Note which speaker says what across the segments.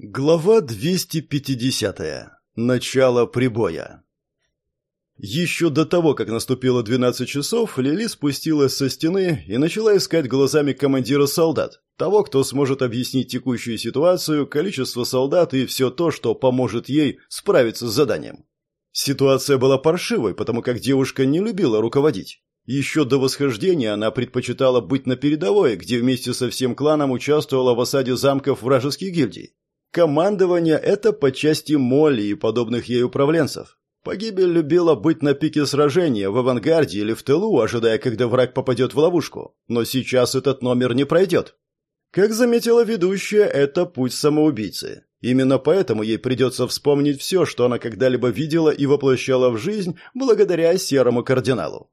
Speaker 1: Глава 250. Начало прибоя. Еще до того, как наступило 12 часов, Лили спустилась со стены и начала искать глазами командира солдат, того, кто сможет объяснить текущую ситуацию, количество солдат и все то, что поможет ей справиться с заданием. Ситуация была паршивой, потому как девушка не любила руководить. Еще до восхождения она предпочитала быть на передовой, где вместе со всем кланом участвовала в осаде замков вражеских гильдий. Командование – это по части Молли и подобных ей управленцев. Погибель любила быть на пике сражения, в авангарде или в тылу, ожидая, когда враг попадет в ловушку. Но сейчас этот номер не пройдет. Как заметила ведущая, это путь самоубийцы. Именно поэтому ей придется вспомнить все, что она когда-либо видела и воплощала в жизнь благодаря серому кардиналу.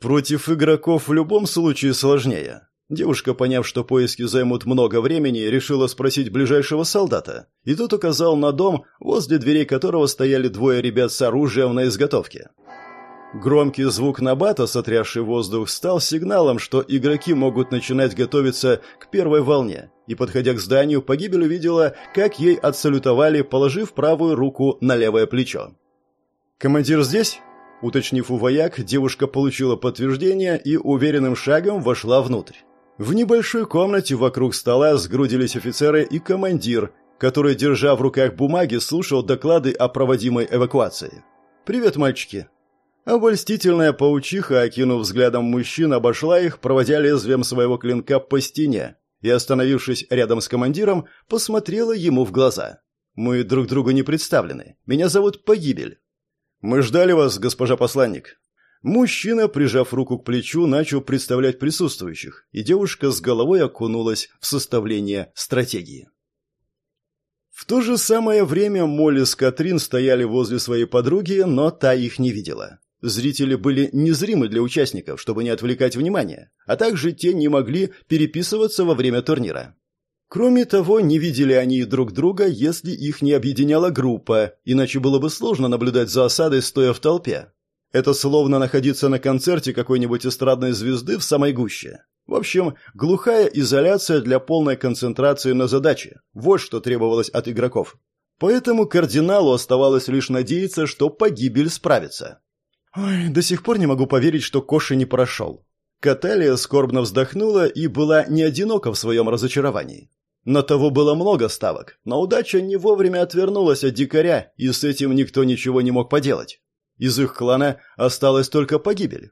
Speaker 1: Против игроков в любом случае сложнее. Девушка, поняв, что поиски займут много времени, решила спросить ближайшего солдата, и тот указал на дом, возле дверей которого стояли двое ребят с оружием на изготовке. Громкий звук набата, сотрясший воздух, стал сигналом, что игроки могут начинать готовиться к первой волне, и, подходя к зданию, погибель увидела, как ей отсалютовали, положив правую руку на левое плечо. «Командир здесь?» Уточнив у вояк, девушка получила подтверждение и уверенным шагом вошла внутрь. В небольшой комнате вокруг стола сгрудились офицеры и командир, который, держа в руках бумаги, слушал доклады о проводимой эвакуации. «Привет, мальчики!» Обольстительная паучиха, окинув взглядом мужчин, обошла их, проводя лезвием своего клинка по стене, и, остановившись рядом с командиром, посмотрела ему в глаза. «Мы друг другу не представлены. Меня зовут Погибель». «Мы ждали вас, госпожа посланник», Мужчина, прижав руку к плечу, начал представлять присутствующих, и девушка с головой окунулась в составление стратегии. В то же самое время Молли с Катрин стояли возле своей подруги, но та их не видела. Зрители были незримы для участников, чтобы не отвлекать внимание, а также те не могли переписываться во время турнира. Кроме того, не видели они друг друга, если их не объединяла группа, иначе было бы сложно наблюдать за осадой, стоя в толпе. Это словно находиться на концерте какой-нибудь эстрадной звезды в самой гуще. В общем, глухая изоляция для полной концентрации на задаче. Вот что требовалось от игроков. Поэтому кардиналу оставалось лишь надеяться, что погибель справится. «Ой, до сих пор не могу поверить, что Коши не прошел». Каталия скорбно вздохнула и была не одинока в своем разочаровании. На того было много ставок, но удача не вовремя отвернулась от дикаря, и с этим никто ничего не мог поделать. Из их клана осталась только погибель.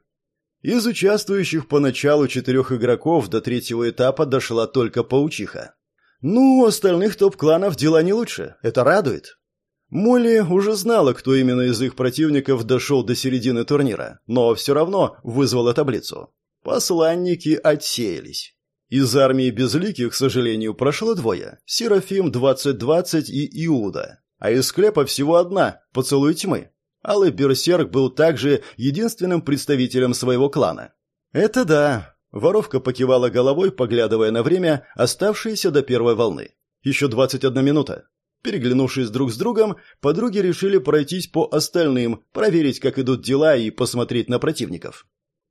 Speaker 1: Из участвующих поначалу четырех игроков до третьего этапа дошла только паучиха. Ну, у остальных топ-кланов дела не лучше. Это радует. Молли уже знала, кто именно из их противников дошел до середины турнира, но все равно вызвала таблицу. Посланники отсеялись. Из армии безликих, к сожалению, прошло двое – Серафим 2020 и Иуда. А из склепа всего одна – Поцелуй тьмы. Алый Берсерк был также единственным представителем своего клана. «Это да», – воровка покивала головой, поглядывая на время, оставшееся до первой волны. «Еще 21 минута». Переглянувшись друг с другом, подруги решили пройтись по остальным, проверить, как идут дела и посмотреть на противников.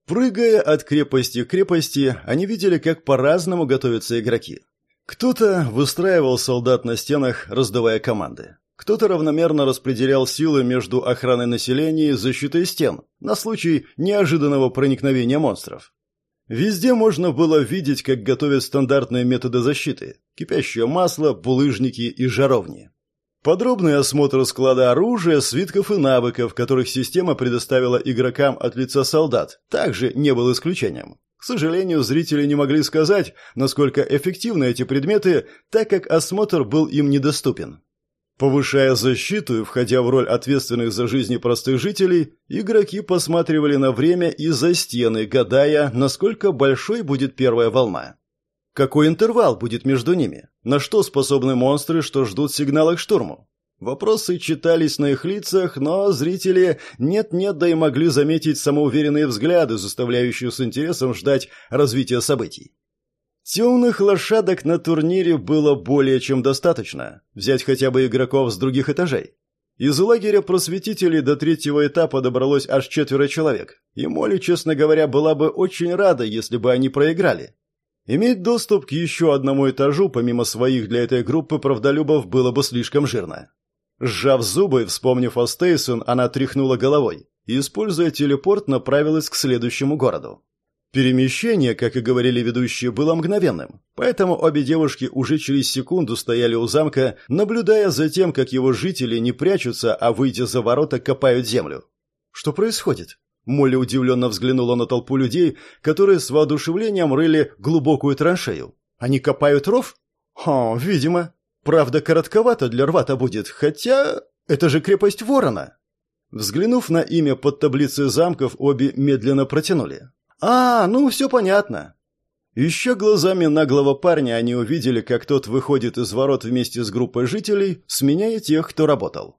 Speaker 1: Прыгая от крепости к крепости, они видели, как по-разному готовятся игроки. Кто-то выстраивал солдат на стенах, раздавая команды. Кто-то равномерно распределял силы между охраной населения и защитой стен на случай неожиданного проникновения монстров. Везде можно было видеть, как готовят стандартные методы защиты – кипящее масло, булыжники и жаровни. Подробный осмотр склада оружия, свитков и навыков, которых система предоставила игрокам от лица солдат, также не был исключением. К сожалению, зрители не могли сказать, насколько эффективны эти предметы, так как осмотр был им недоступен. Повышая защиту и входя в роль ответственных за жизни простых жителей, игроки посматривали на время и за стены, гадая, насколько большой будет первая волна. Какой интервал будет между ними? На что способны монстры, что ждут сигнала к штурму? Вопросы читались на их лицах, но зрители нет-нет, да и могли заметить самоуверенные взгляды, заставляющие с интересом ждать развития событий. Темных лошадок на турнире было более чем достаточно. Взять хотя бы игроков с других этажей. Из лагеря просветителей до третьего этапа добралось аж четверо человек. И Молли, честно говоря, была бы очень рада, если бы они проиграли. Иметь доступ к еще одному этажу, помимо своих для этой группы правдолюбов, было бы слишком жирно. Сжав зубы вспомнив о Стейсон, она тряхнула головой и, используя телепорт, направилась к следующему городу. Перемещение, как и говорили ведущие, было мгновенным, поэтому обе девушки уже через секунду стояли у замка, наблюдая за тем, как его жители не прячутся, а, выйдя за ворота, копают землю. Что происходит? Молли удивленно взглянула на толпу людей, которые с воодушевлением рыли глубокую траншею. «Они копают ров?» «Хм, видимо. Правда, коротковато для рва-то будет, хотя... Это же крепость Ворона!» Взглянув на имя под таблицей замков, обе медленно протянули. «А, ну, все понятно». Еще глазами наглого парня они увидели, как тот выходит из ворот вместе с группой жителей, сменяя тех, кто работал.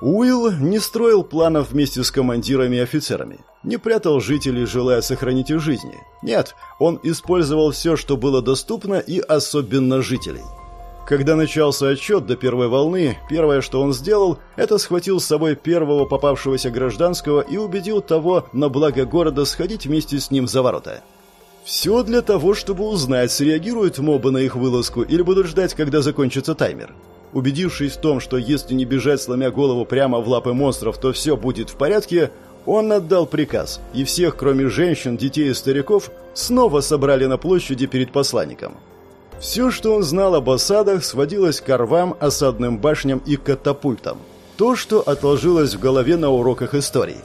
Speaker 1: Уилл не строил планов вместе с командирами и офицерами, не прятал жителей, желая сохранить их жизни. Нет, он использовал все, что было доступно, и особенно жителей. Когда начался отчет до первой волны, первое, что он сделал, это схватил с собой первого попавшегося гражданского и убедил того на благо города сходить вместе с ним за ворота. Все для того, чтобы узнать, среагируют мобы на их вылазку или будут ждать, когда закончится таймер. Убедившись в том, что если не бежать, сломя голову прямо в лапы монстров, то все будет в порядке, он отдал приказ, и всех, кроме женщин, детей и стариков, снова собрали на площади перед посланником. Все, что он знал об осадах, сводилось к рвам, осадным башням и катапультам. То, что отложилось в голове на уроках истории.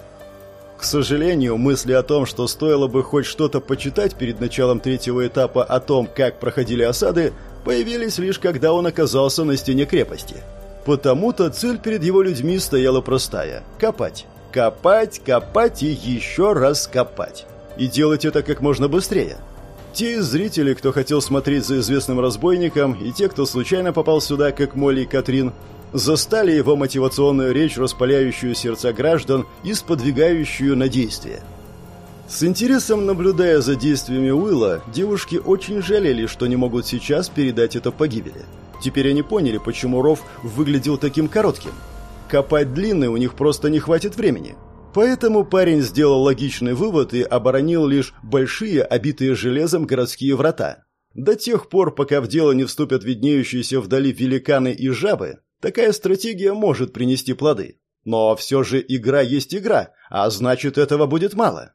Speaker 1: К сожалению, мысли о том, что стоило бы хоть что-то почитать перед началом третьего этапа о том, как проходили осады, появились лишь когда он оказался на стене крепости. Потому-то цель перед его людьми стояла простая – копать. Копать, копать и еще раз копать. И делать это как можно быстрее – те из зрителей, кто хотел смотреть за известным разбойником, и те, кто случайно попал сюда, как Молли и Катрин, застали его мотивационную речь, распаляющую сердца граждан и сподвигающую на действие. С интересом наблюдая за действиями Уилла, девушки очень жалели, что не могут сейчас передать это погибели. Теперь они поняли, почему ров выглядел таким коротким. Копать длинный у них просто не хватит времени – Поэтому парень сделал логичный вывод и оборонил лишь большие, обитые железом городские врата. До тех пор, пока в дело не вступят виднеющиеся вдали великаны и жабы, такая стратегия может принести плоды. Но все же игра есть игра, а значит этого будет мало.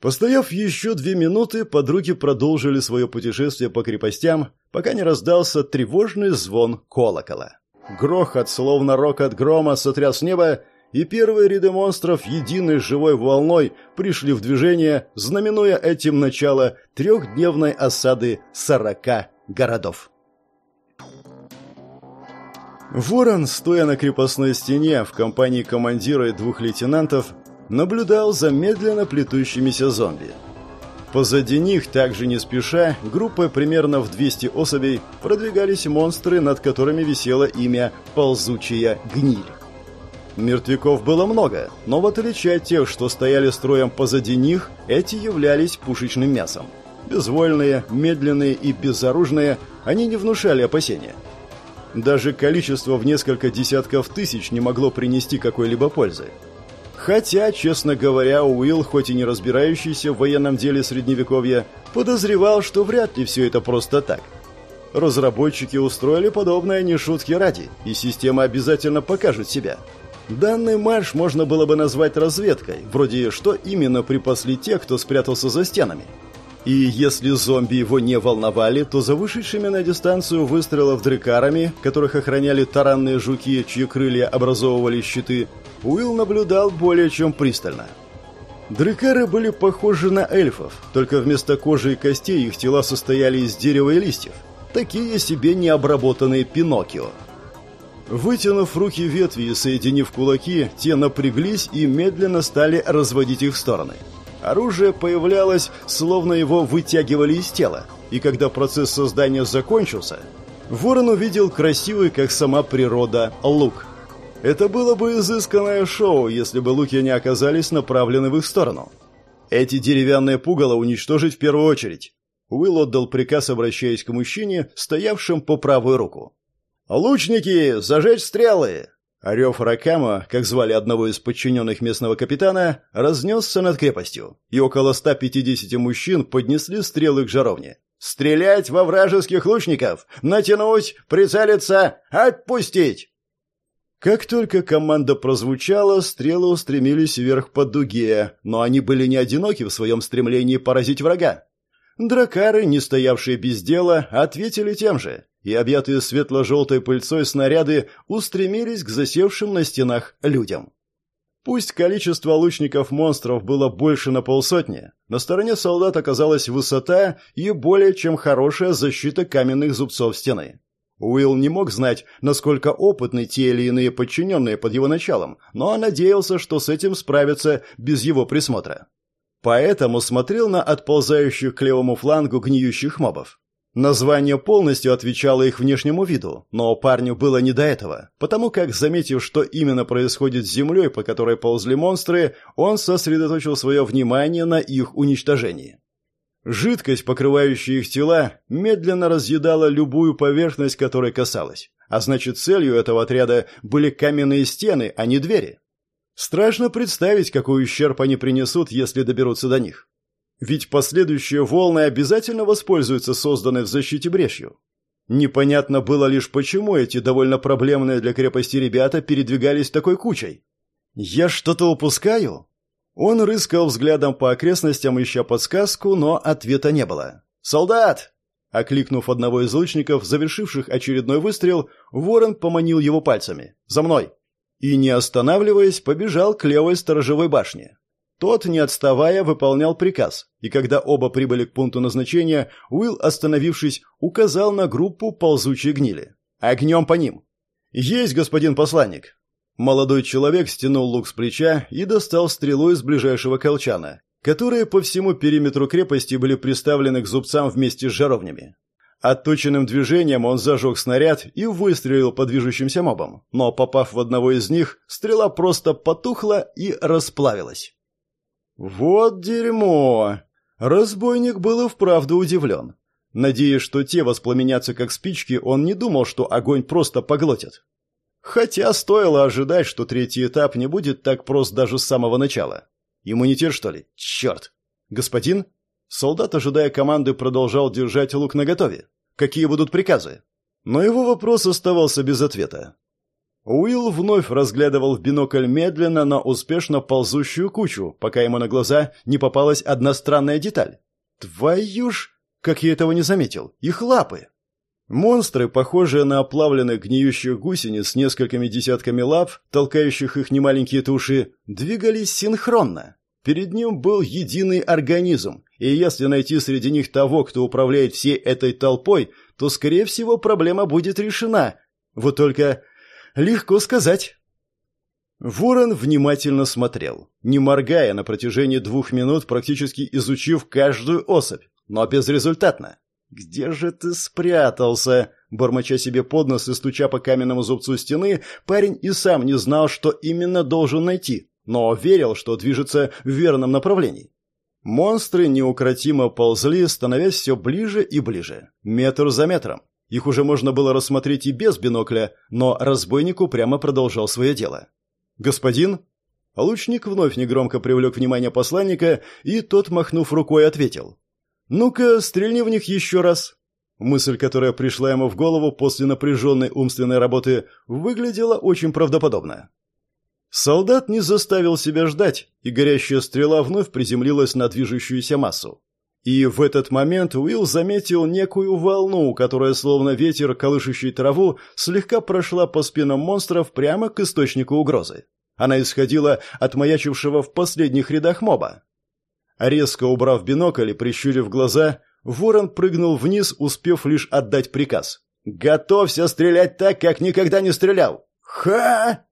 Speaker 1: Постояв еще две минуты, подруги продолжили свое путешествие по крепостям, пока не раздался тревожный звон колокола. Грохот, словно рокот грома, сотряс небо, и первые ряды монстров единой живой волной пришли в движение, знаменуя этим начало трехдневной осады сорока городов. Ворон, стоя на крепостной стене в компании командира и двух лейтенантов, наблюдал за медленно плетущимися зомби. Позади них, также не спеша, группой примерно в 200 особей продвигались монстры, над которыми висело имя «Ползучая гниль». Мертвяков было много, но в отличие от тех, что стояли строем позади них, эти являлись пушечным мясом. Безвольные, медленные и безоружные, они не внушали опасения. Даже количество в несколько десятков тысяч не могло принести какой-либо пользы. Хотя, честно говоря, Уилл, хоть и не разбирающийся в военном деле Средневековья, подозревал, что вряд ли все это просто так. Разработчики устроили подобное не шутки ради, и система обязательно покажет себя – Данный марш можно было бы назвать разведкой, вроде что именно припасли те, кто спрятался за стенами. И если зомби его не волновали, то за вышедшими на дистанцию выстрелов дрекарами, которых охраняли таранные жуки, чьи крылья образовывали щиты, Уилл наблюдал более чем пристально. Дрекары были похожи на эльфов, только вместо кожи и костей их тела состояли из дерева и листьев. Такие себе необработанные Пиноккио. Вытянув руки ветви и соединив кулаки, те напряглись и медленно стали разводить их в стороны. Оружие появлялось, словно его вытягивали из тела, и когда процесс создания закончился, Ворон увидел красивый, как сама природа, лук. Это было бы изысканное шоу, если бы луки не оказались направлены в их сторону. Эти деревянные пугало уничтожить в первую очередь. Уилл отдал приказ, обращаясь к мужчине, стоявшим по правую руку. «Лучники, зажечь стрелы!» Орев Ракама, как звали одного из подчиненных местного капитана, разнесся над крепостью, и около 150 мужчин поднесли стрелы к жаровне. «Стрелять во вражеских лучников! Натянуть! Прицелиться! Отпустить!» Как только команда прозвучала, стрелы устремились вверх по дуге, но они были не одиноки в своем стремлении поразить врага. Дракары, не стоявшие без дела, ответили тем же, и объятые светло-желтой пыльцой снаряды устремились к засевшим на стенах людям. Пусть количество лучников-монстров было больше на полсотни, на стороне солдат оказалась высота и более чем хорошая защита каменных зубцов стены. Уилл не мог знать, насколько опытны те или иные подчиненные под его началом, но надеялся, что с этим справятся без его присмотра. Поэтому смотрел на отползающих к левому флангу гниющих мобов. Название полностью отвечало их внешнему виду, но парню было не до этого, потому как, заметив, что именно происходит с землей, по которой ползли монстры, он сосредоточил свое внимание на их уничтожении. Жидкость, покрывающая их тела, медленно разъедала любую поверхность, которой касалась, а значит целью этого отряда были каменные стены, а не двери. Страшно представить, какой ущерб они принесут, если доберутся до них. Ведь последующие волны обязательно воспользуются созданной в защите брешью. Непонятно было лишь, почему эти довольно проблемные для крепости ребята передвигались такой кучей. «Я что-то упускаю?» Он рыскал взглядом по окрестностям, ища подсказку, но ответа не было. «Солдат!» Окликнув одного из лучников, завершивших очередной выстрел, ворон поманил его пальцами. «За мной!» И, не останавливаясь, побежал к левой сторожевой башне. Тот, не отставая, выполнял приказ, и когда оба прибыли к пункту назначения, Уилл, остановившись, указал на группу ползучей гнили. «Огнем по ним!» «Есть, господин посланник!» Молодой человек стянул лук с плеча и достал стрелу из ближайшего колчана, которые по всему периметру крепости были приставлены к зубцам вместе с жаровнями. Отточенным движением он зажег снаряд и выстрелил по движущимся мобам, но, попав в одного из них, стрела просто потухла и расплавилась. «Вот дерьмо!» Разбойник был и вправду удивлен. Надеясь, что те воспламенятся как спички, он не думал, что огонь просто поглотит. Хотя стоило ожидать, что третий этап не будет так прост даже с самого начала. Иммунитет, что ли? Черт! Господин? Солдат, ожидая команды, продолжал держать лук наготове. Какие будут приказы? Но его вопрос оставался без ответа. Уилл вновь разглядывал в бинокль медленно, но успешно ползущую кучу, пока ему на глаза не попалась одна странная деталь. Твою ж, как я этого не заметил, их лапы. Монстры, похожие на оплавленных гниющих гусениц с несколькими десятками лап, толкающих их немаленькие туши, двигались синхронно. Перед ним был единый организм, и если найти среди них того, кто управляет всей этой толпой, то, скорее всего, проблема будет решена. Вот только Легко сказать. Ворон внимательно смотрел, не моргая на протяжении двух минут, практически изучив каждую особь, но безрезультатно. «Где же ты спрятался?» Бормоча себе под нос и стуча по каменному зубцу стены, парень и сам не знал, что именно должен найти, но верил, что движется в верном направлении. Монстры неукротимо ползли, становясь все ближе и ближе, метр за метром. Их уже можно было рассмотреть и без бинокля, но разбойнику прямо продолжал свое дело. «Господин?» Лучник вновь негромко привлек внимание посланника, и тот, махнув рукой, ответил. «Ну-ка, стрельни в них еще раз». Мысль, которая пришла ему в голову после напряженной умственной работы, выглядела очень правдоподобно. Солдат не заставил себя ждать, и горящая стрела вновь приземлилась на движущуюся массу. И в этот момент Уилл заметил некую волну, которая, словно ветер, колышущий траву, слегка прошла по спинам монстров прямо к источнику угрозы. Она исходила от маячившего в последних рядах моба. Резко убрав бинокль и прищурив глаза, ворон прыгнул вниз, успев лишь отдать приказ. «Готовься стрелять так, как никогда не стрелял!» «Ха!»